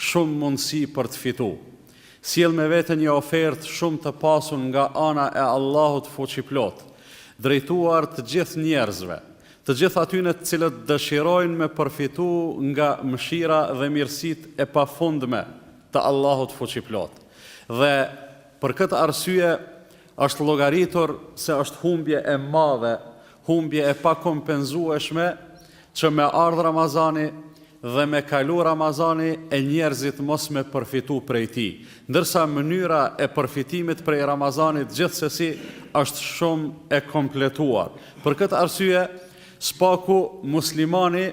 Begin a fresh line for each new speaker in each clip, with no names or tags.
Shumë mundësi për të fitu. Sjell me vete një ofertë shumë të pasun nga ana e Allahut Fuqiplotë, drejtuar të gjithë njerëzve, të gjithë atyne të cilët dëshirojnë me përfitu nga mëshira dhe mirësitë e pafundme të Allahut Fuqiplotë. Dhe, për këtë arsye, është llogaritur se është humbje e madhe, humbje e pakompenzueshme që me ardhë Ramazani, dhe me kalu Ramazani e njerëzit mos me përfitu prej tij, ndërsa mënyra e përfitimit prej Ramazanit gjithsesi është shumë e kompletuar. Për këtë arsye, së paku muslimani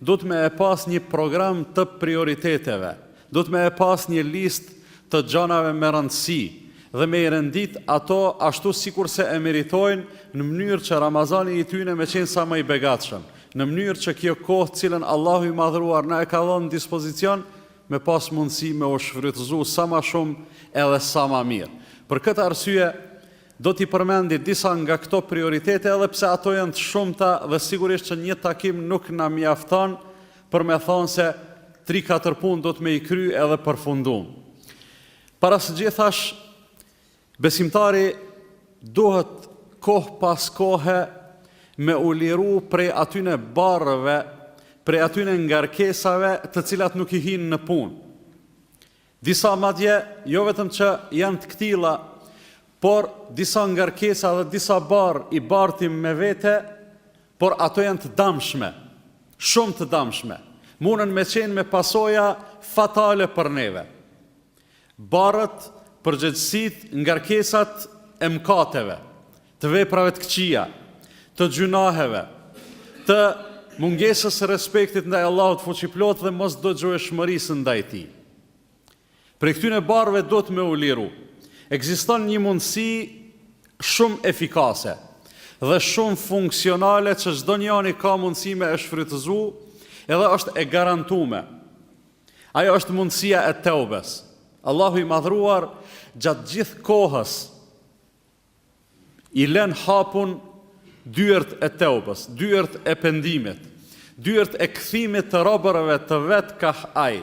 duhet me e pas një program të prioriteteve, Duhet me e pas një listë të gjanave me rëndësi dhe me i rendit ato ashtu sikurse e meritojnë në mënyrë që Ramazani i tyne me qenë sa më i begatshëm, në mënyrë që kjo kohë të cilën Allahu i Madhëruar na e ka dhënë në dispozicion me pas mundësi me u shfrytëzu sa ma shumë edhe sa ma mirë. Për këtë arsye do t'i përmendi disa nga këto prioritete edhe pse ato janë të shumta dhe sigurisht që një takim nuk na mjafton për me thanë se tri katër punë duhet me i kry edhe përfundum. Para së gjithash, besimtari duhet kohë pas kohë me u liru prej atyne barrëve, prej atyne ngarkesave të cilat nuk i hinë në punë. Disa madje jo vetëm që janë të këtilla, por disa ngarkesa dhe disa barrë i bartim me vete, por ato janë të damshme, shumë të damshme. Munen me qenë me pasoja fatale për neve. Barrët, përgjegjësitë, ngarkesat e mëkateve, të veprave të këqija, të gjynaheve, të mungesës së respektit ndaj Allahut Fuqiplotë dhe mosdëgjueshmërisë ndaj Tij. Prej këtyre barrëve duhet me u liru. Ekziston një mundësi shumë efikase dhe shumë funksionale që çdo njani ka mundësi me e shfrytëzu edhe është e garantume. Ajo është mundësia e teubes. Allahu i Madhëruar gjatë gjithë kohës i lënë hapun dyert e teubës, dyert e pendimit, dyert e kthimit të robërve të Vet kah Ai.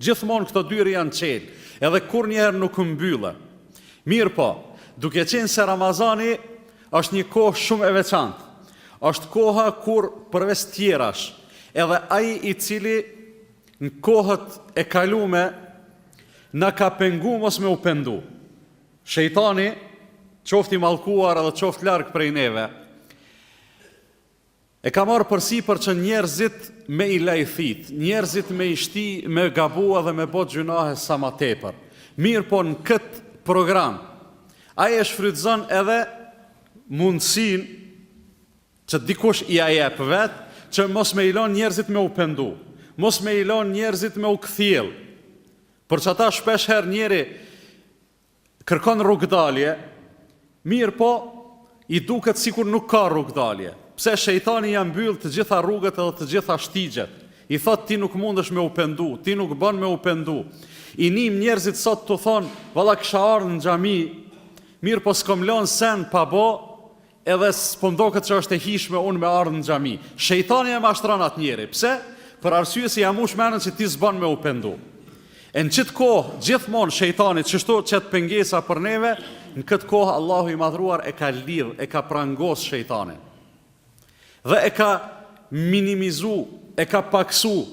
Gjithmonë këto dyer janë çelë, edhe kurrnjëherë nuk mbyllen. Mirëpo, duke qenë se Ramazani është një kohë shumë e veçantë, është koha kur përveç tjerash, edhe ai i cili në kohët e kalume na ka pengu mos me u pendu, Shejtani qoftë i mallkuar dhe qoftë larg prej neve, e ka marrë përsipër që njerëzit me i lajthit, njerëzit me i shti, me gabu edhe me bo gjynahe sa ma tepër. Mirpo në këtë program ai e shfrytëzon edhe mundësinë që dikush ia jep vet që mos me i lon njerëzit me u pendu, mos me i lon njerëzit me u kthjell. Për qata shpesh herë njeri kërkon rrugëdalje, mirëpo i duket sikur nuk ka rrugëdalje, pse shejtani ia mbyll të gjitha rrugët edhe të gjitha shtigjet, i thotë ti nuk mundesh me u pendu, ti nuk bon me u pendu. I nim njerëzit sot tu thonë, valla kisha ardhë në xhami, mirëpo s'kom lon sen pa bo, Edhe s'po m'doket që është e hijshme unë me ardhë në xhami. Shejtani e mashtron atë njeri. Pse? Për arsye se ia mush menën që ti s'ban me u pendu. E në qëtë kohë, gjithmonë shejtani qështu qet pengesa për neve, në këtë kohë Allahu i Madhëruar e ka lidh, e ka prangos shejtanin. Dhe e ka minimizu, e ka paksu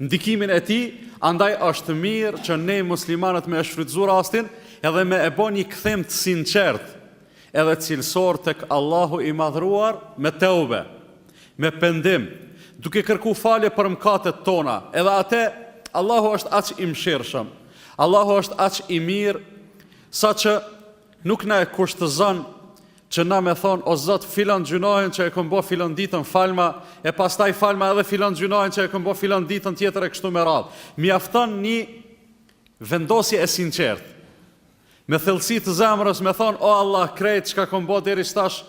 ndikimin e tij, andaj është mirë që ne muslimanët me e shfrytëzu rastin edhe me e bo një kthim të sinqertë edhe cilësor tek Allahu i Madhëruar me teube, me pendim, duke kërku falje për mëkatet tona, edhe ate Allahu është aq i mëshirshëm, Allahu është aq i mirë, sa që nuk na e kushtëzon që na me thonë, o Zot, filan gjynahin që e kom bo filan ditën falma, e pastaj falma edhe filan gjynahin që e kom bo filan ditën tjetër e kështu me radhë. Mjafton një vendosje e sinqertë. Me thellësi të zemrës me thonë o Allah krejt çka kom bo deri tash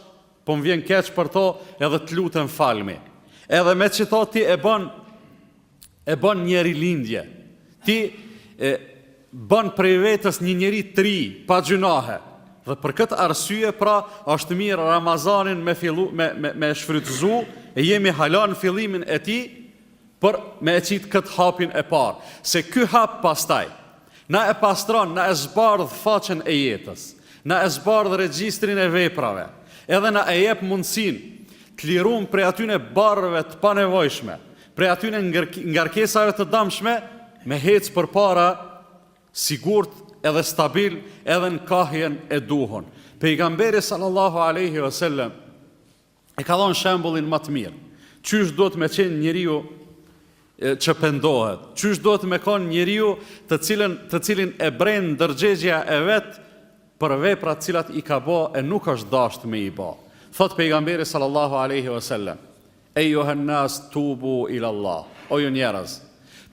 po më vjen keq për to edhe të lutem falmi. Edhe me qëto ti e bon e bon një rilindje. Ti e bon prej vetes një njeri të ri, pa gjynahe. Dhe për këtë arsye pra është mirë Ramazanin me fillu me me me shfrytëzu e jemi hala në fillimin e tij Por me e qitë këtë hapin e parë, se ky hap pastaj, na e pastron, na e zbardh faqen e jetës, na e zbardh regjistrin e veprave, edhe na e jep mundësinë, t'lirum prej atyne barrëve të panevojshme, prej atyne ngarkesave të damshme, me hecë përpara sigurt edhe stabil edhe në kahjen e duhun. Pejgamberi sallallahu alejhi ve sellem e ka dhon shembullin ma të mirë. Qysh duhet me qenë njeriu që pendohet? Qysh duhet me kon njeriu të cilin të cilin e bren ndërgjegja e vet për vepra t'cilat i ka bo e nuk është dashtë me i bo. Thot pejgamberi sallallahu alaihi wasallam: "Ejjuhen nas tubu ila Allah, o ju njerëz,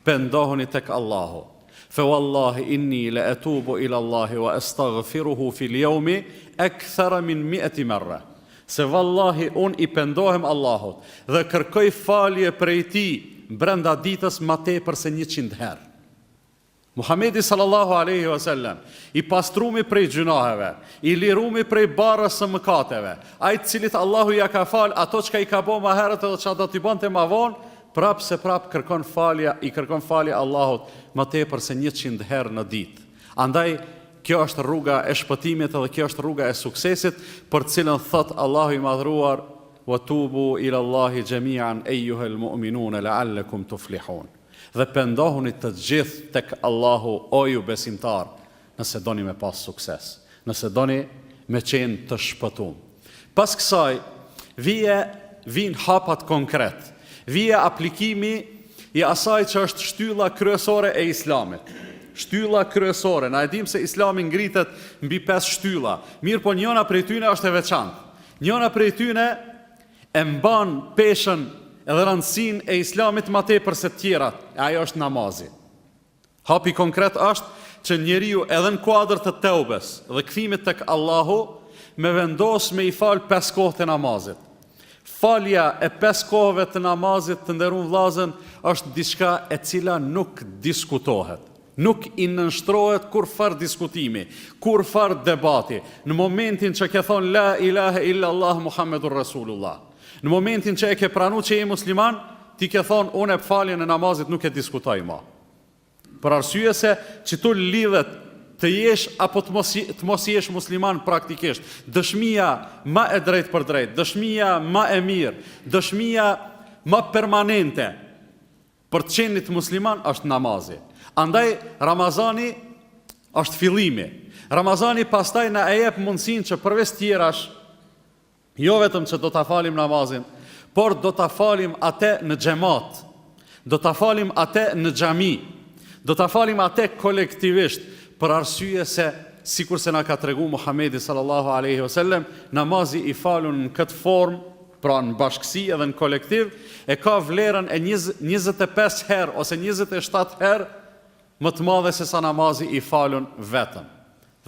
pendohuni tek Allahu." Fe wallahi inni le etubu ila Allahi wa estagfiruhu fil jomi ekthara min mi'ati merre, se vallahi unë i pendohem Allahut dhe kërkoj falje prej Tij brenda ditës ma tepër se njëqind herë. Muhamedi sallallahu alejhi ve sellem, i pastrumi prej gjynaheve, i lirumi prej barrës së mëkateve, ai të cilit Allahu ia ka falë ato çka i ka bo ma herët edhe ça do t'i bonte ma vonë, Prapë se prapë kërkon falje, i kërkon falje Allahut më tepër se njëqind herë në ditë. Andaj, kjo është rruga e shpëtimit edhe kjo është rruga e suksesit, për të cilën thotë Allahu i Madhëruar, Wa tubu ila Allahi jami'an eyyuhel mu'minun la'allakum tuflihun. Dhe pendohuni të gjithë tek Allahu, o ju besimtarë, nëse doni me pas sukses, nëse doni me qenë të shpëtum. Pas kësaj, vije, vijnë hapat konkret, vije aplikimi i asaj që është shtylla kryesore e Islamit. Shtylla kryesore, na e dimë se Islami ngritet mbi pesë shtylla, mirëpo njona prej tyne është e veçantë. Njona prej tyne e mban peshën edhe rëndësinë e Islamit ma tepër se tjerat, e ajo është namazi. Hapi konkret është që njeriu edhe në kuadër të teubes dhe kthimit tek Allahu me vendos me i fal pesë kohët e namazit. Falja e pesë kohëve të namazit të nderum vëllazën është diçka e cila nuk diskutohet. Nuk i nënshtrohet kurrfarë diskutimi, kurrfarë debati. Në momentin që ke thonë la ilahe illa Allah Muhammedur Rasulullah, në momentin që e ke pranu që je musliman, ti ke thonë unë faljen e namazit nuk e diskutoj ma. Për arsye se qëtu lidhet të jesh apo të mos jesh musliman praktikisht. Dëshmia ma e drejtpërdrejtë, dëshmia ma e mirë, dëshmia ma permanente për të qenit musliman është namazi. Andaj Ramazani është fillimi. Ramazani pastaj na e jep mundësinë që përveç tjerash Jo vetëm që do ta falim namazin, por do ta falim ate në xhemat. Do ta falim ate në xhami. Do ta falim ate kolektivisht, për arsye se sikurse na ka tregu Muhamedi sallallahu alejhi ve sellem, namazi i falun në këtë formë, pra në bashkësi edhe në kolektiv, e ka vlerën e njëzet e pesë herë ose njëzet e shtatë herë më të madhe sesa namazi i falun vetëm.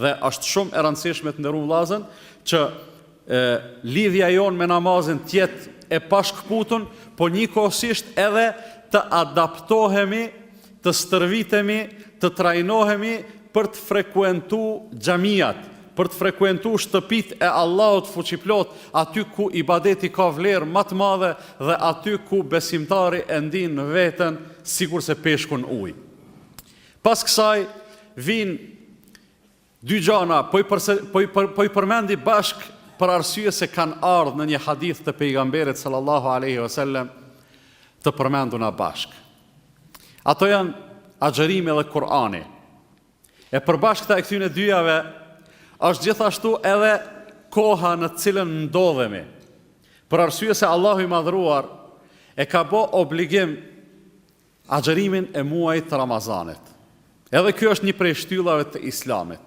Dhe është shumë e rëndësishme të nderum vëllazën që e, lidhja jonë me namazin të jetë e pashkëputun, po njëkohësisht edhe të adaptohemi, të stërvitemi, të trajnohemi për të frekuentu xhamiat, për të frekuentu shtëpitë e Allahut fuqiplot, aty ku ibadeti ka vlerë ma të madhe dhe aty ku besimtari e ndin veten sikurse peshku n'ujë. Pas kësaj vijnë dy gjana, po i përse, po i për, po i përmendi bashk për arsye se kanë ardhë në një hadith të pejgamberit sallallahu alaihi wasallam të përmenduna bashk. Ato janë agjërimi dhe Kur'ani. E përbashkëta e këtyne dyjave është gjithashtu edhe koha në të cilën ndodhemi. Për arsye se Allahu i madhruar e ka bo obligim agjërimin e muajit të Ramazanit. Edhe kjo është një prej shtyllave të Islamit.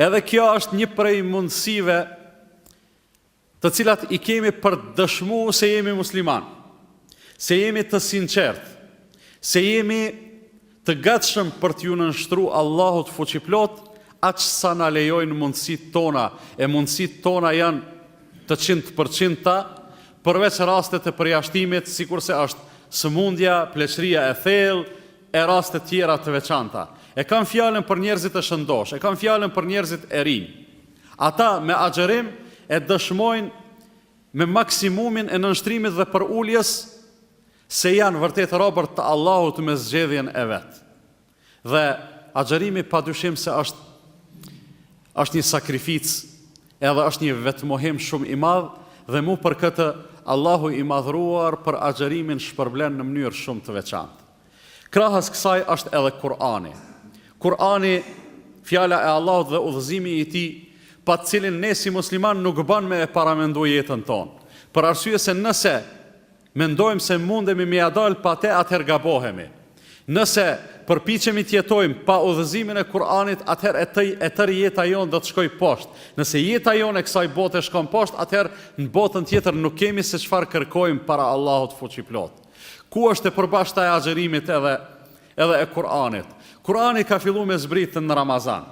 Edhe kjo është një prej mundësive të cilat i kemi për të dëshmu se jemi musliman, se jemi të sinqertë, se jemi të gatshëm për t'ju nënshtru Allahut fuqiplot aq sa na lejojnë mundësitë tona, e mundësitë tona janë të qindtpërqindta përveç rasteve të përjashtimit sikurse është sëmundja, pleqëria e thellë e raste të tjera të veçanta. E kam fjalën për njerëzit e shëndoshë, e kam fjalën për njerëzit e rinj. Ata me agjërim e dëshmojnë me maksimumin e nënshtrimit dhe përuljes se janë vërtet robër të Allahut me zgjedhjen e vet. Dhe agjërimi pa dyshim se është është një sakrificë, edhe është një vetëmohim shumë i madh dhe mu për këtë Allahu i madhruar për agjërimin shpërblen në mënyrë shumë të veçantë. Krahas kësaj është edhe Kur'ani. Kur'ani, fjala e Allahut dhe udhëzimi i tij, pa të cilin ne si musliman nuk ban me e paramendu jetën tonë. Për arsye se nëse Mendojmë se mundemi me ia dalë pa te atëherë gabohemi. Nëse përpiqemi të jetojmë pa udhëzimin e Kur'anit atëherë e tëj e tërë jeta jonë do të shkojë poshtë. Nëse jeta jonë e kësaj bote shkon poshtë atëherë në botën tjetër nuk kemi se çfarë kërkojmë para Allahut Fuqiplotë. Ku është e përbashkëta e agjërimit edhe edhe e Kur'anit? Kur'ani ka fillu me zbritë në Ramazan.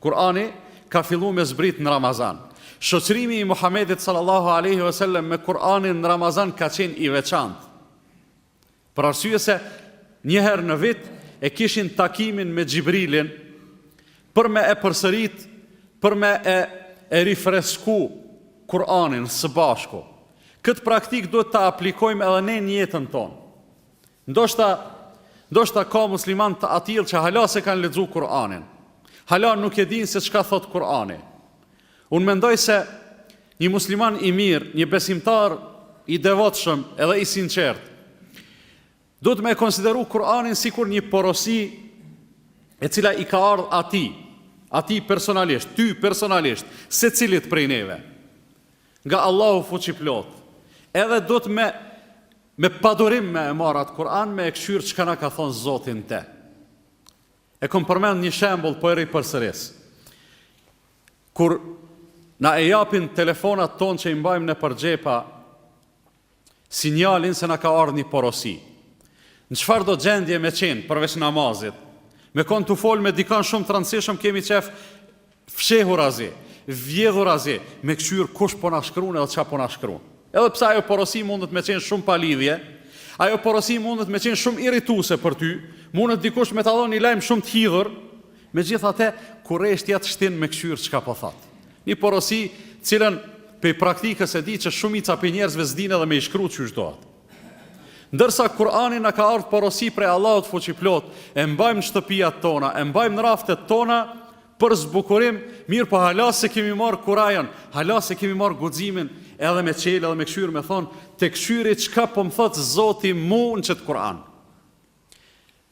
Kur'ani ka fillu me zbrit në Ramazan. Shoqërimi i Muhammedit sallallahu alejhi ve sellem me Kur'anin në Ramazan ka qenë i veçantë. Për arsye se një herë në vit e kishin takimin me Xhibrilin për me e përsërit, për me e e rifresku Kur'anin së bashku. Këtë praktikë duhet ta aplikojmë edhe ne në jetën tonë. Ndoshta, ndoshta ka muslimanë të atillë që hala s'e kanë lexu Kur'anin. Hala nuk e dinë se çka thotë Kur'ani. Unë mendoj se një musliman i mirë, një besimtar i devotshëm edhe i sinqertë, duhet me e konsideru Kur'anin sikur një porosi e cila i ka ardhë atij, atij personalisht, ty personalisht, secilit prej neve. Nga Allahu fuqiplot. Edhe duhet me padurim me e marrë atë Kur'an me e kqyr çka na ka thonë Zoti në te. E kom përmend një shembull po e ripërsëris. Kur na e japin telefonat tonë që i mbajmë nëpër xhepa sinjalin se na ka ardhë një porosi. Në çfarë do gjendje me qenë, përveç namazit, me kon tu folë me dikon shumë të rëndësishëm kemi qef fshehurazi, vjedhurazi, me këqyrë kush po na shkruan edhe çka po na shkruan. Edhe pse ajo porosi mundet me qenë shumë pa lidhje, ajo porosi mundet me qenë shumë irrituese për ty, mundet dikush me ta dhon një lajm shumë të hidhur, Megjithatë, kureshtja t'shtin me kqyr çka po thotë. Një porosi, të cilën prej praktikës e di që shumica prej njerëzve s'dinë edhe me i shkru qysh duhet. Ndërsa Kur'ani na ka ardhë porosi prej Allahut fuqiplot, e mbajmë në shtëpiat tona, e mbajmë në raftet tona për zbukurim, mirëpo hala s'e kemi marrë kurajon, hala s'e kemi marrë guximin edhe me çelë edhe me kqyr me thonë, ta kqyri çka po më thotë Zoti mu në qet Kur'an.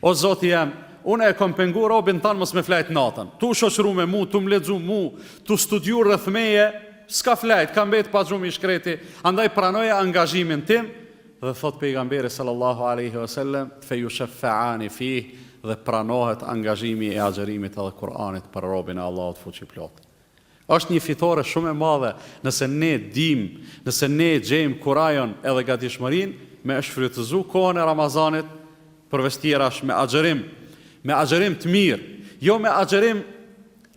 O Zoti jem, unë e kom pengu robin tan mos me flajt natën. Tu shoqru me mu, tu më lexu mu, tu studiu rreth meje, s'ka flajt, ka mbet pa gjumë i shkreti, andaj pranoje angazhimin tim, dhe thotë Pejgamberi sallallahu alejhi ve sellem, fe jusheffeani fih, dhe pranohet angazhimi i agjërimit edhe Kur'anit për robin e Allahut Fuqiplot. Është një fitore shumë e madhe nëse ne dimë, nëse ne gjejmë kurajon edhe gatishmërinë me e shfrytëzu kohën e Ramazanit përveç tjerash me agjërim, me agjërim të mirë, jo me agjërim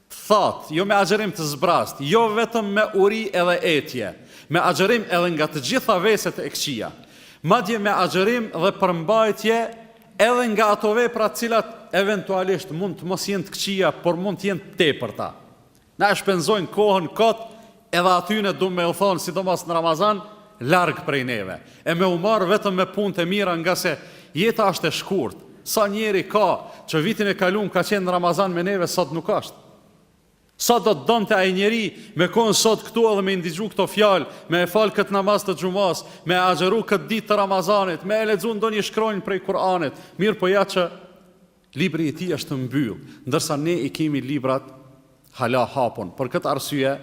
të thatë, jo me agjërim të zbraztë, jo vetëm me uri edhe etje, me agjërim edhe nga të gjitha veset e këqija, madje me agjërim dhe përmbajtje Edhe nga ato vepra të cilat eventualisht mund të mos jenë të këqija, por mund të jenë të tepërta. Na e shpenzojnë kohën kot edhe atyne du me u thonë sidomos në Ramazan larg prej neve. E me u marr vetëm me punët e mira ngase jeta është e shkurt. Sa njeri ka që vitin e kalum ka qenë në Ramazan me neve sot nuk është. Sa do të donte ai njeri me kon sot këtu edhe me i ndigju këto fjalë, me e fal këtë namaz të xhumasë, me e agjëru këtë ditë të Ramazanit, me e lexu ndonjë shkronjë prej Kur'anit, mirëpo ja që libri i tij është mbyllë, ndërsa ne i kemi librat hala hapun. Për këtë arsye,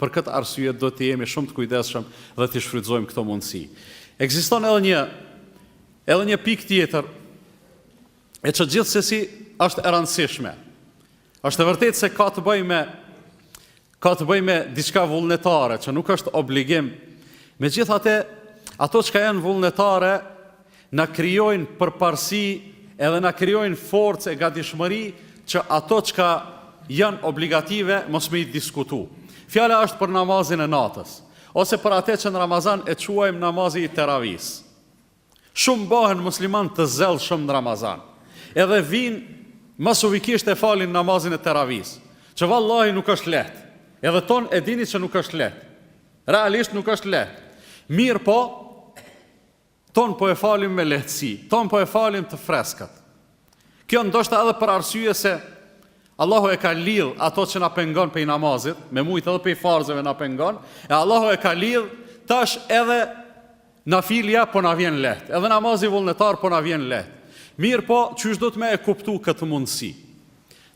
për këtë arsye duhet të jemi shumë të kujdesshëm dhe t'i shfrytëzojmë këto mundësi. Ekziston edhe një edhe një pikë tjetër e që gjithsesi është e rëndësishme. Është e vërtetë se ka të bëjë me ka të bëjë me diçka vullnetare, që nuk është obligim. Megjithatë, ato çka janë vullnetare na krijojnë përparësi edhe na krijojnë forcë e gatishmëri që ato çka janë obligative mos me i diskutu. Fjala është për namazin e natës, ose për atë që në Ramazan e quajmë namazi i teravisë. Shumë bëhen muslimanë të zellshëm në Ramazan. Edhe vijnë masovikisht e falin namazin e teravisë, që vallahi nuk është lehtë. Edhe tanë e dini që nuk është lehtë. Realisht nuk është lehtë. Mirëpo tanë po e falim me lehtësi, tanë po e falim të freskët. Kjo ndoshta edhe për arsye se Allahu e ka lidh ato që na pengon prej namazit, me mujt edhe prej farzeve na pengon, e Allahu e ka lidh tash edhe nafilja po na vjen lehtë, edhe namazi vullnetar po na vjen lehtë. Mirëpo, qysh duhet me e kuptu këtë mundësi?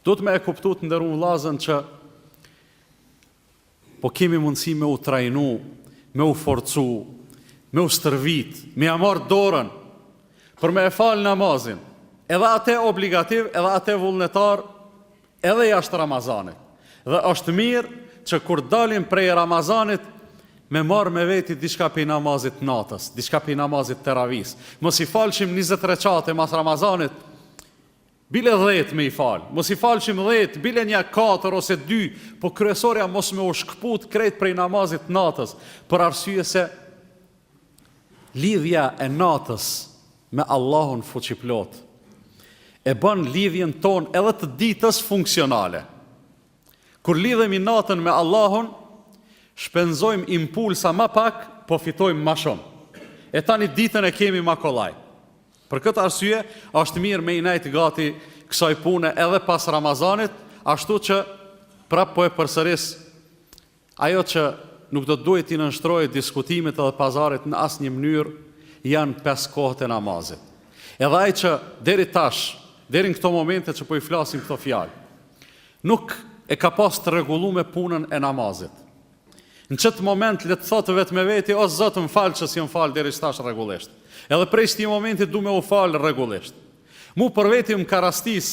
Duhet me e kuptu të nderum vllazën që po kemi mundësi me u trajnu, me u forcu, me u stërvit, me ia marrë dorën për me e falë namazin, edhe atë obligativ, edhe atë vullnetar, Edhe jashtë Ramazanit. Dhe është mirë që kur dalim prej Ramazanit me marrë me veti diçka prej namazit të natës, diçka prej namazit të teravisë. Mos i falshim njëzet reqate mas Ramazanit, bile dhjetë me i falë. Mos i falshim dhjetë, bile nja katër ose dy, po kryesorja mos me u shkëput krejt prej namazit të natës, për arsye se Lidhja e natës me Allahun fuqiplotë e bën lidhjen tonë edhe të ditës funksionale. Kur lidhemi natën me Allahun, shpenzojmë impulsa ma pak, po fitojmë ma shumë. E tani ditën e kemi ma kollaj. Për këtë arsye, është mirë me i nejtë gati kësaj pune edhe pas Ramazanit, ashtu që prap po e përsëris Ajo që nuk do të duhej t'i nënshtrohej diskutimit edhe pazarit në asnjë mënyrë janë pesë kohët e namazit. Edhe ai që deri tash, deri në këto momente që po i flasim këto fjalë, nuk e ka pas të rregullume punën e namazit. Në qet moment le të thotë vetë me veti o Zot më fal që s'jam falë deri tash rregullisht. Edhe prej qëtij momenti du me u falë rregullisht. Mu për veti më ka rastis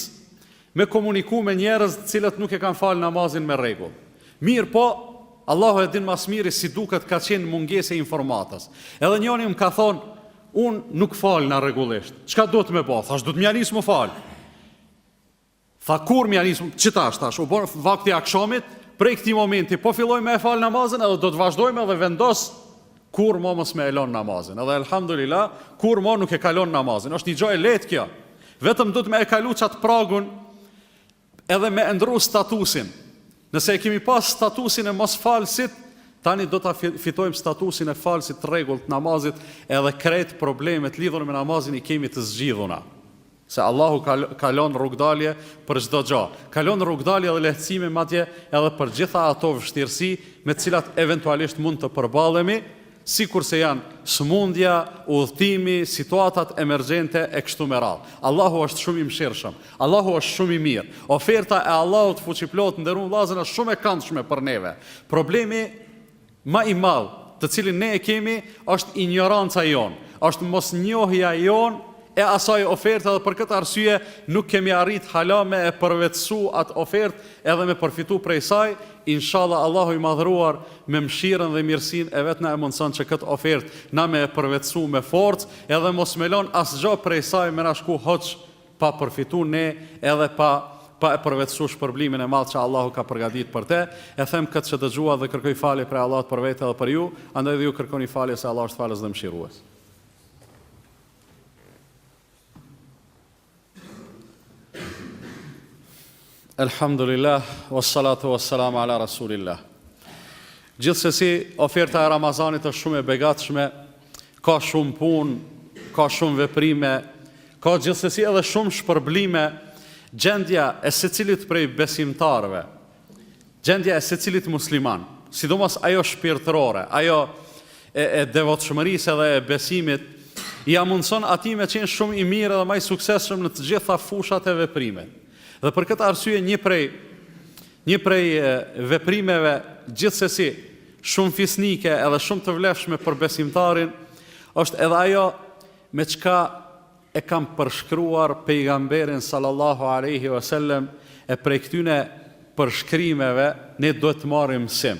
Me komuniku me njerëz të cilët nuk e kanë falë namazin me rregull. Mirëpo, Allahu e din mas miri si duket ka qenë mungesë e informatës. Edhe njoni më ka thonë, unë nuk falna rregullisht. Çka duhet me bo? Thash, duhet me ia nisë m'u falë. Tha, kur me ia nisë m'u... Qitash, thash, u bon vakti i akshamit, prej këti momenti, po filloj me e falë namazin edhe do të vazhdoj me edhe vendos Kurrë mo mos me e lënë namazin. Edhe elhamdulilah, kurrë mo nuk e ka lënë namazin. Është një gjë e lehtë kjo. Vetëm duhet me e kalu qat pragun edhe me e ndrru statusin. Nëse e kemi pas statusin e mos falsit, tani do ta fitojmë statusin e falsit të rregullt të namazit, edhe krejt problemet lidhur me namazin i kemi të zgjidhuna. Se Allahu ka lënë rrugëdalje për çdo gjë. Ka lënë rrugëdalje dhe lehtësime madje edhe për gjitha ato vështirësi me të cilat eventualisht mund të përballemi, sikurse janë sëmundja, udhëtimi, situatat emergjente e kështu me radhë. Allahu është shumë i mëshirshëm. Allahu është shumë i mirë. Oferta e Allahut fuqiplot nderuar vëllazër është shumë e kandshme për neve. Problemi Ma i madh, të cilin ne e kemi, është injoranca jonë, është mosnjohja jonë e asaj oferte dhe për këtë arsye nuk kemi arritë hala me e përvetësu atë ofertë edhe me përfitu prej saj, inshalla Allahu i Madhëruar me mëshirën dhe mirësinë e vet na e mundëson që këtë ofertë na me e përvetësu me forcë edhe mos me lënë asgjë prej saj me na shku huq pa përfitu ne edhe pa pa e përvetësu shpërblimin e madh që Allahu ka përgatitur për te, e them këtë që dëgjuat dhe kërkoj falje prej Allahut për vete dhe për ju, andaj dhe ju kërkoni falje se Allah është falës dhe mëshirues. Elhamdulilah, wassalatu wassalam ala Rasulilah. Gjithsesi, oferta e Ramazanit është shumë e begatshme, ka shumë punë, ka shumë veprime, ka gjithsesi edhe shumë shpërblime, gjendja e secilit prej besimtarëve, gjendja e secilit musliman, sidomos ajo shpirtërore, ajo e, e devotshmërisë edhe e besimit, ia mundëson atij me qenë shumë i mirë edhe ma i suksesshëm në të gjitha fushat e veprimit. Dhe për këtë arsye një prej një prej veprimeve gjithsesi shumë fisnike edhe shumë të vlefshme për besimtarin është edhe ajo me çka e kanë përshkruar Pejgamberin sallallahu alejhi vesellem e prej këtyne përshkrimeve ne duhet të marrim mësim.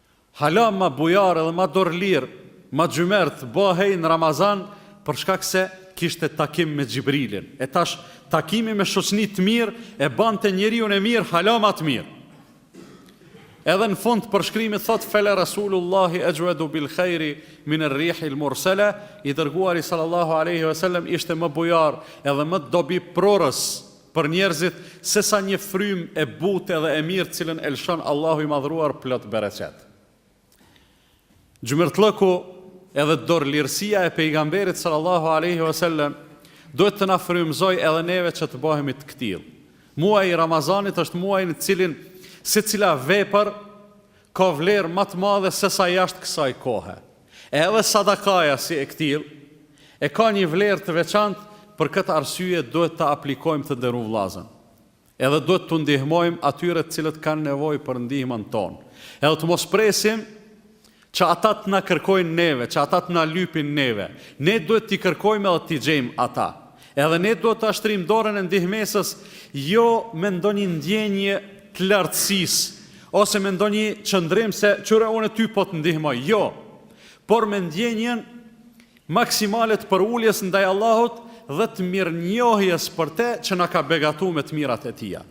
Hala ma bujar edhe ma dorëlirë, ma xhymert bëhej në Ramazan për shkak se kishte takim me Xhibrilin. E tash takimi me shoqni të mirë e bante njeriun e mirë hala ma të mirë. Edhe në fund përshkrimit thotë fele Rasulullahi exhwedu bil khairi min er rihil mursele, i dërguari sallallahu alejhi ve sellem ishte më bujar edhe më dobi prurës për njerëzit sesa një frymë e butë edhe e mirë të cilën e lëshon Allahu i Madhëruar plot bereqet. Xhymertllëku edhe dorëlirësia e Pejgamberit sallallahu alejhi ve sellem duhet të na frymëzojë edhe neve që të bëhemi të këtillë. Muaji i Ramazanit është muaji në cilin secila vepër ka vlerë ma të madhe sesa jashtë kësaj kohe. Edhe sadakaja si e këtillë e ka një vlerë të veçantë për këtë arsye duhet ta aplikojmë të nderum vllazën edhe duhet t'u ndihmojmë atyre të cilët kanë nevojë për ndihmën tonë edhe të mos presim që ata të na kërkojnë neve që ata të na lypin neve ne duhet t'i kërkojmë edhe t'i gjejmë ata Edhe ne duhet ta shtrijmë dorën e ndihmesës, jo me ndonjë ndjenjë të lartësisë, ose me ndonjë qëndrim se qe unë ty po të ndihmoj, jo, por me ndjenjën maksimale të përuljes ndaj Allahut dhe të mirënjohjes për te që na ka begatu me të mirat e Tija.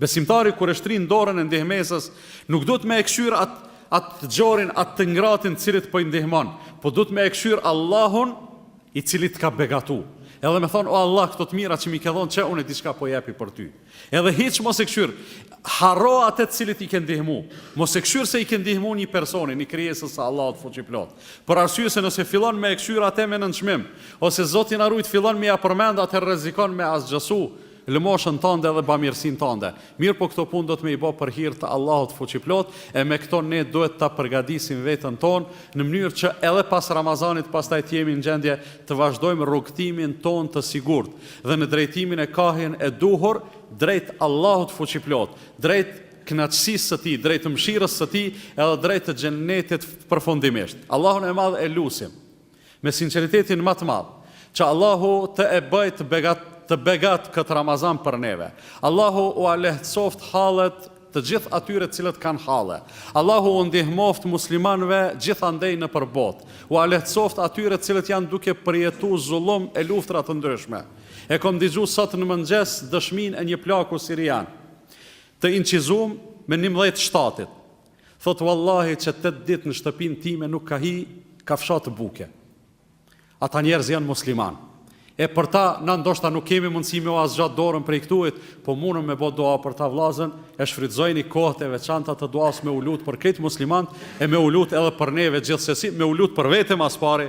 Besimtari kur e shtrin dorën e ndihmesës, nuk duhet me e kshyr atë të gjorin, atë të ngratin të cilit po i ndihmon, po duhet me e kshyr Allahun i cili të ka begatu. Edhe me thonë, o Allah, këto të mira që m'i ke dhonë, qe une diçka po jepi për ty. Edhe hiç mos e kshyr, harro ate të cilit i ke ndihmu. Mos e kshyr se i ke ndihmu një personi, një krijesës së Allahut fuqiplot. Për arsye se nëse fillon me e kshyr ate me nënçmim, ose Zoti na rujt fillon me ia përmend atëherë rrezikon me asgjësu, Lëmoshën tande edhe bamirësinë tande. Mirëpo këto punë duhet me i bo për hir të Allahut Fuqiplot e me këto ne duhet ta përgatisim veten tonë në mënyrë që edhe pas Ramazanit pastaj të jemi në gjendje të vazhdojmë rrugëtimin tonë të sigurt dhe në drejtimin e kahen e duhur drejt Allahut Fuqiplot, drejt kënaqësisë së Tij, drejt mëshirës së Tij edhe drejt Xhennetit përfundimisht. Allahun e Madh e lusim Me sinqeritetin ma të madh. Që Allahu ta bëjë t'begatë të begatë këtë Ramazan për neve. Allahu ua lehtësoftë hallet të gjithë atyre të cilët kanë halle. Allahu u ndihmoftë muslimanëve gjithandej nëpër botë. Ua lehtësoftë atyre të cilët janë duke përjetu zullum e luftra të ndryshme. E kom digju sot në mëngjes dëshminë e një plaku sirian të incizum me njëmbëdhjetë t'shtatit. Thotë wallahi që tetë ditë në shtëpinë time nuk ka hi kafshatë buke. Ata njerëz janë muslimanë. E për ta, na ndoshta nuk kemi mundësi me ua zgjat dorën prej këtuajt, po munëm me bo dua për ta vllazën, e shfrytëzoni kohët e veçanta të duas me u lut për krejt muslimantë e me u lut edhe për neve gjithsesi, me u lut për vete ma s'pari,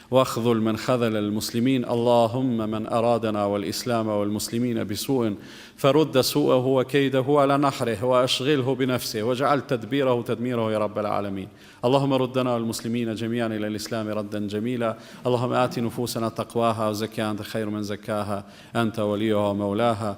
واخذل من خذل المسلمين اللهم من أرادنا والإسلام والمسلمين بسوء فرد سوءه وكيده على نحره وأشغله بنفسه واجعل تدبيره تدميره يا رب العالمين اللهم ردنا والمسلمين جميعا إلى الإسلام ردا جميلا اللهم آت نفوسنا تقواها وزكاها أنت خير من زكاها أنت وليها ومولاها